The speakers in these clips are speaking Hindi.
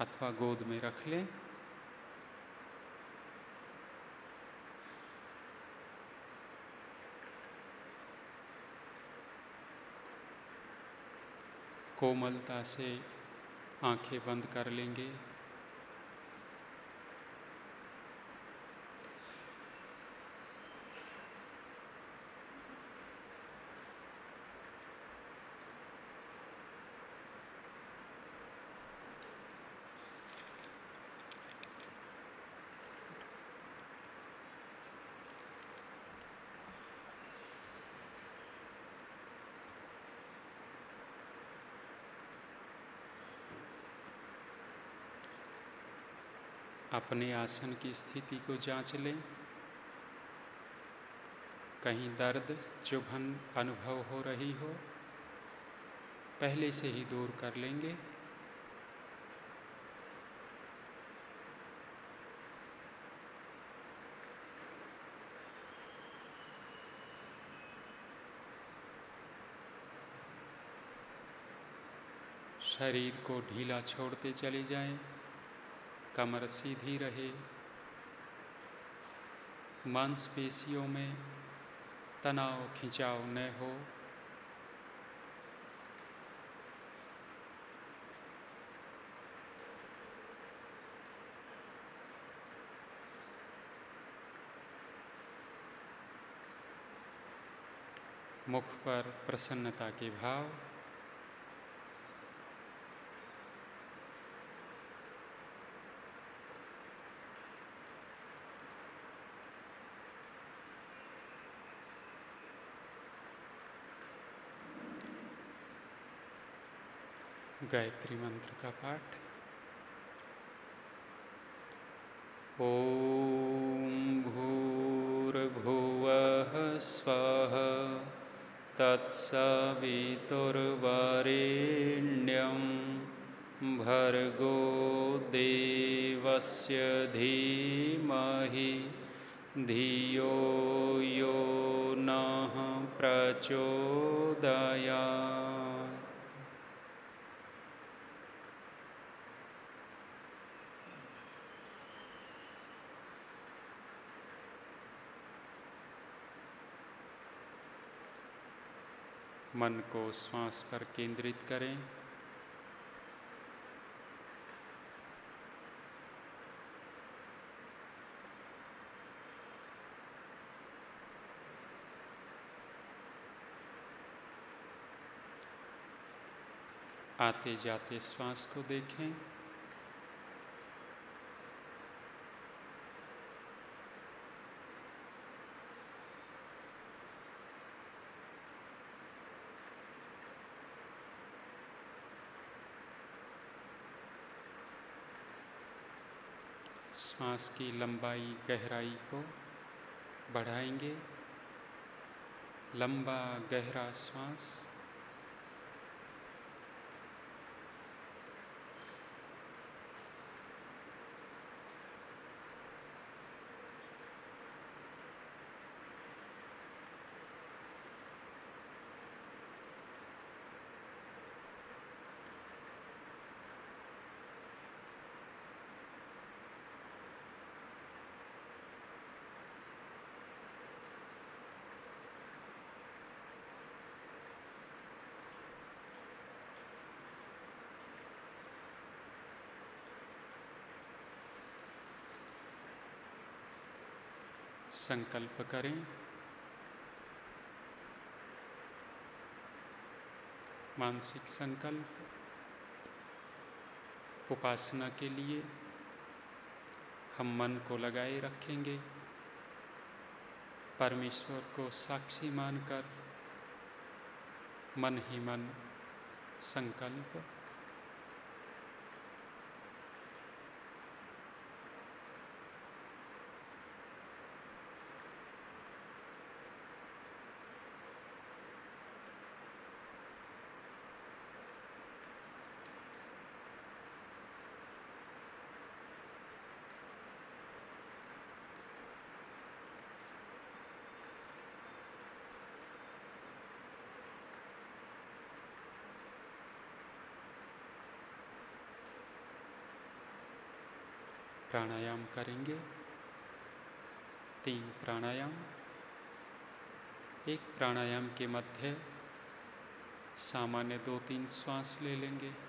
अथवा गोद में रख लें। कोमलता से आँखें बंद कर लेंगे। अपने आसन की स्थिति को जाँच लें। कहीं दर्द चुभन अनुभव हो रही हो पहले से ही दूर कर लेंगे। शरीर को ढीला छोड़ते चले जाएँ, कमर सीधी रहे। मांसपेशियों में तनाव खिंचाव न हो। मुख पर प्रसन्नता के भाव। गायत्री मंत्र का पाठ। ॐ भूर्भुवः स्वः, तत्सवितुर्वरेण्यं भर्गो देवस्य धीमहि, धियो यो नः प्रचोदयात्। मन को श्वास पर केंद्रित करें। आते जाते श्वास को देखें। श्वास की लंबाई गहराई को बढ़ाएँगे। लंबा गहरा श्वास संकल्प करें। मानसिक संकल्प, उपासना के लिए हम मन को लगाए रखेंगे। परमेश्वर को साक्षी मानकर मन ही मन संकल्प प्राणायाम करेंगे। तीन प्राणायाम। एक प्राणायाम के मध्य सामान्य दो तीन श्वास ले लेंगे।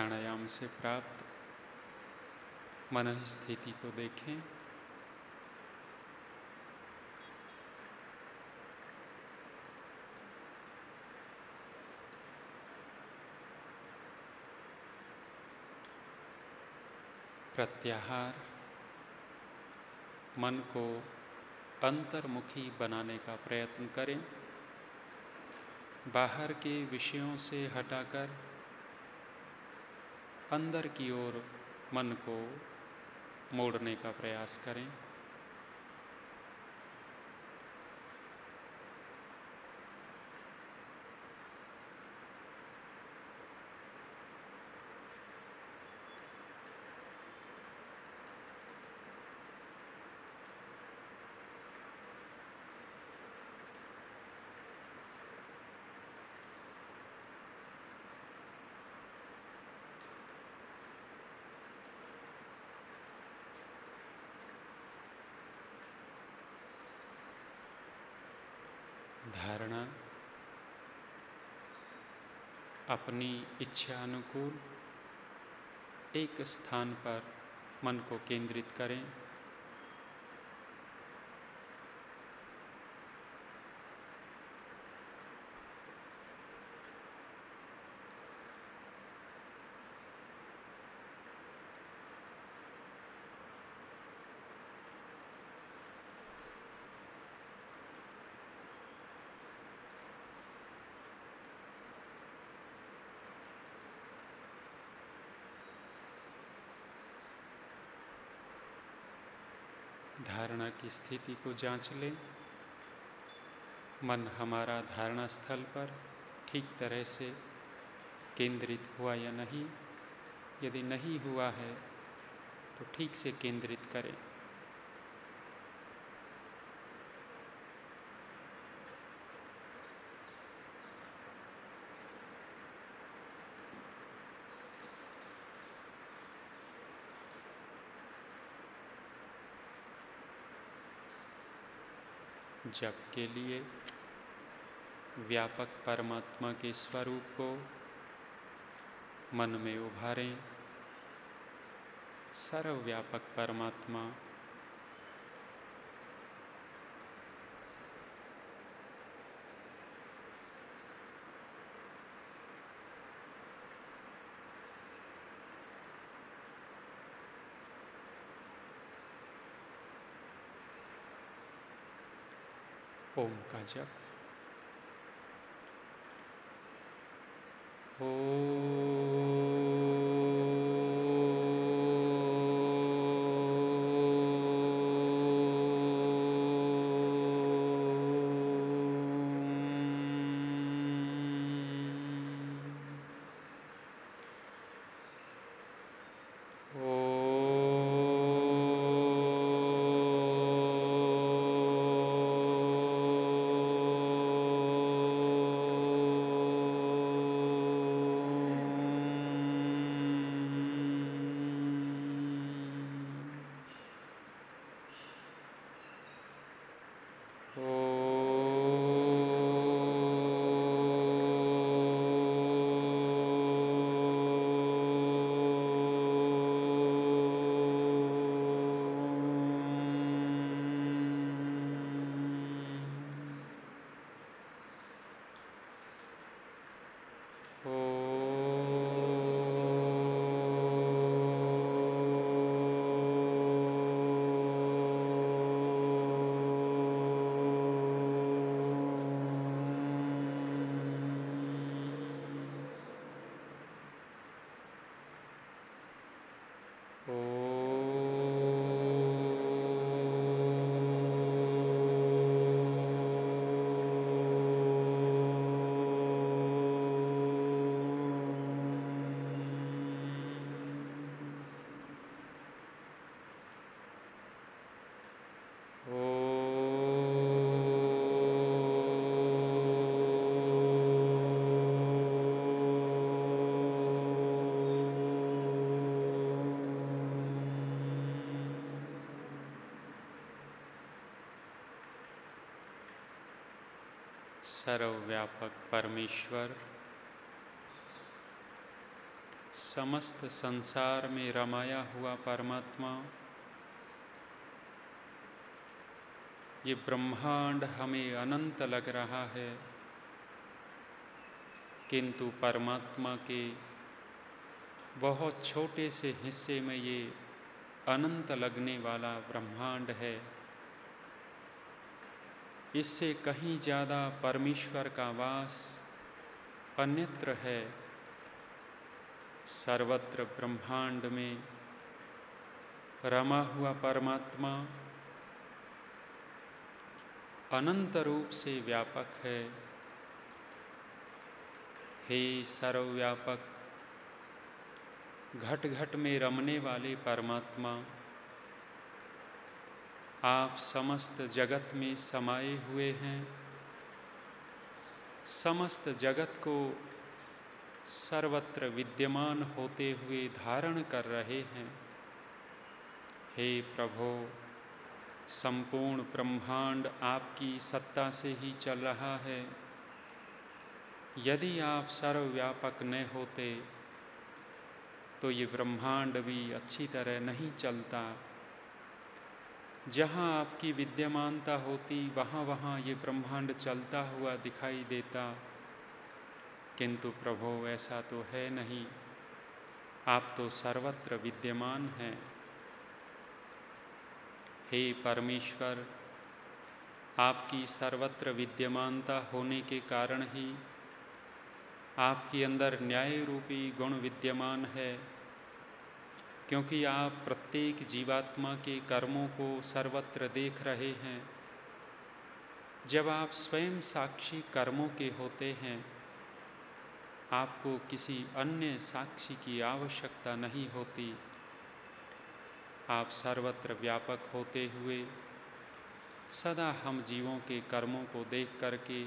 प्राणायाम से प्राप्त मन स्थिति को देखें। प्रत्याहार, मन को अंतर्मुखी बनाने का प्रयत्न करें। बाहर के विषयों से हटाकर अंदर की ओर मन को मोड़ने का प्रयास करें। धारणा अपनी इच्छा अनुकूल एक स्थान पर मन को केंद्रित करें। धारणा की स्थिति को जाँच लें। मन हमारा धारणा स्थल पर ठीक तरह से केंद्रित हुआ या नहीं, यदि नहीं हुआ है तो ठीक से केंद्रित करें। जप के लिए व्यापक परमात्मा के स्वरूप को मन में उभारें। सर्वव्यापक परमात्मा गजब ओ जप सर्वव्यापक परमेश्वर, समस्त संसार में रमाया हुआ परमात्मा, ये ब्रह्मांड हमें अनंत लग रहा है, किंतु परमात्मा के बहुत छोटे से हिस्से में ये अनंत लगने वाला ब्रह्मांड है। इससे कहीं ज़्यादा परमेश्वर का वास अन्यत्र है। सर्वत्र ब्रह्मांड में रमा हुआ परमात्मा अनंत रूप से व्यापक है। हे सर्वव्यापक, घट घट में रमने वाले परमात्मा आप समस्त जगत में समाये हुए हैं। समस्त जगत को सर्वत्र विद्यमान होते हुए धारण कर रहे हैं। हे प्रभो, संपूर्ण ब्रह्मांड आपकी सत्ता से ही चल रहा है। यदि आप सर्वव्यापक न होते तो ये ब्रह्मांड भी अच्छी तरह नहीं चलता। जहाँ आपकी विद्यमानता होती, वहाँ वहाँ ये ब्रह्मांड चलता हुआ दिखाई देता। किंतु प्रभो, ऐसा तो है नहीं। आप तो सर्वत्र विद्यमान हैं। हे परमेश्वर, आपकी सर्वत्र विद्यमानता होने के कारण ही आपके अंदर न्याय रूपी गुण विद्यमान है। क्योंकि आप प्रत्येक जीवात्मा के कर्मों को सर्वत्र देख रहे हैं। जब आप स्वयं साक्षी कर्मों के होते हैं, आपको किसी अन्य साक्षी की आवश्यकता नहीं होती। आप सर्वत्र व्यापक होते हुए, सदा हम जीवों के कर्मों को देख करके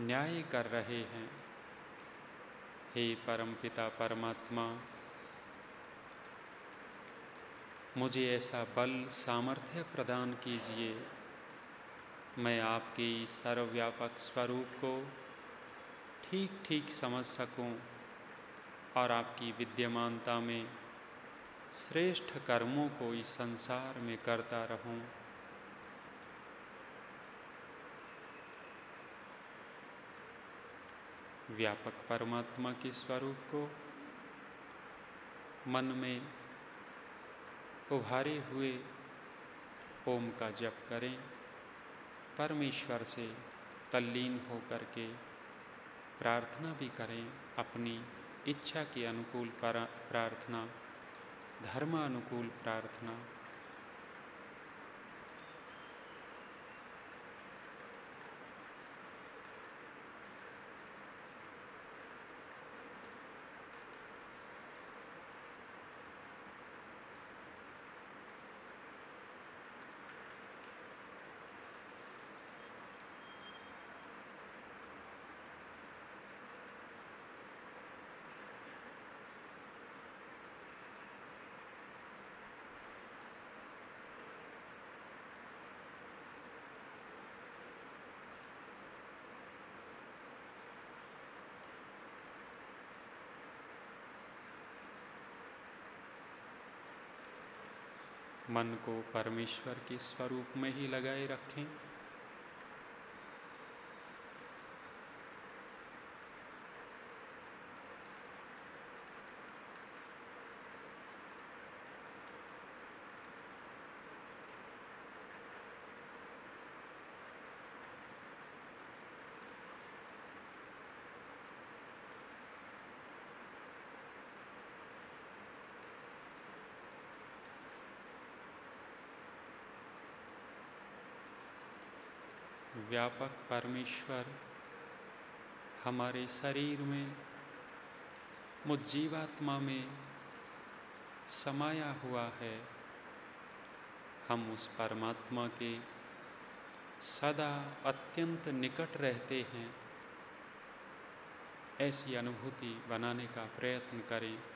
न्याय कर रहे हैं। हे परमपिता परमात्मा मुझे ऐसा बल, सामर्थ्य प्रदान कीजिए। मैं आपके सर्वव्यापक स्वरूप को ठीक ठीक समझ सकूँ और आपकी विद्यमानता में श्रेष्ठ कर्मों को इस संसार में करता रहूँ। व्यापक परमात्मा के स्वरूप को मन में उभारे हुए ओम का जप करें। परमेश्वर से तल्लीन होकर के प्रार्थना भी करें। अपनी इच्छा के अनुकूल प्रार्थना, धर्मानुकूल प्रार्थना मन को परमेश्वर के स्वरूप में ही लगाए रखें। व्यापक परमेश्वर हमारे शरीर में, मुझ जीवात्मा में समाया हुआ है। हम उस परमात्मा के सदा अत्यंत निकट रहते हैं। ऐसी अनुभूति बनाने का प्रयत्न करें।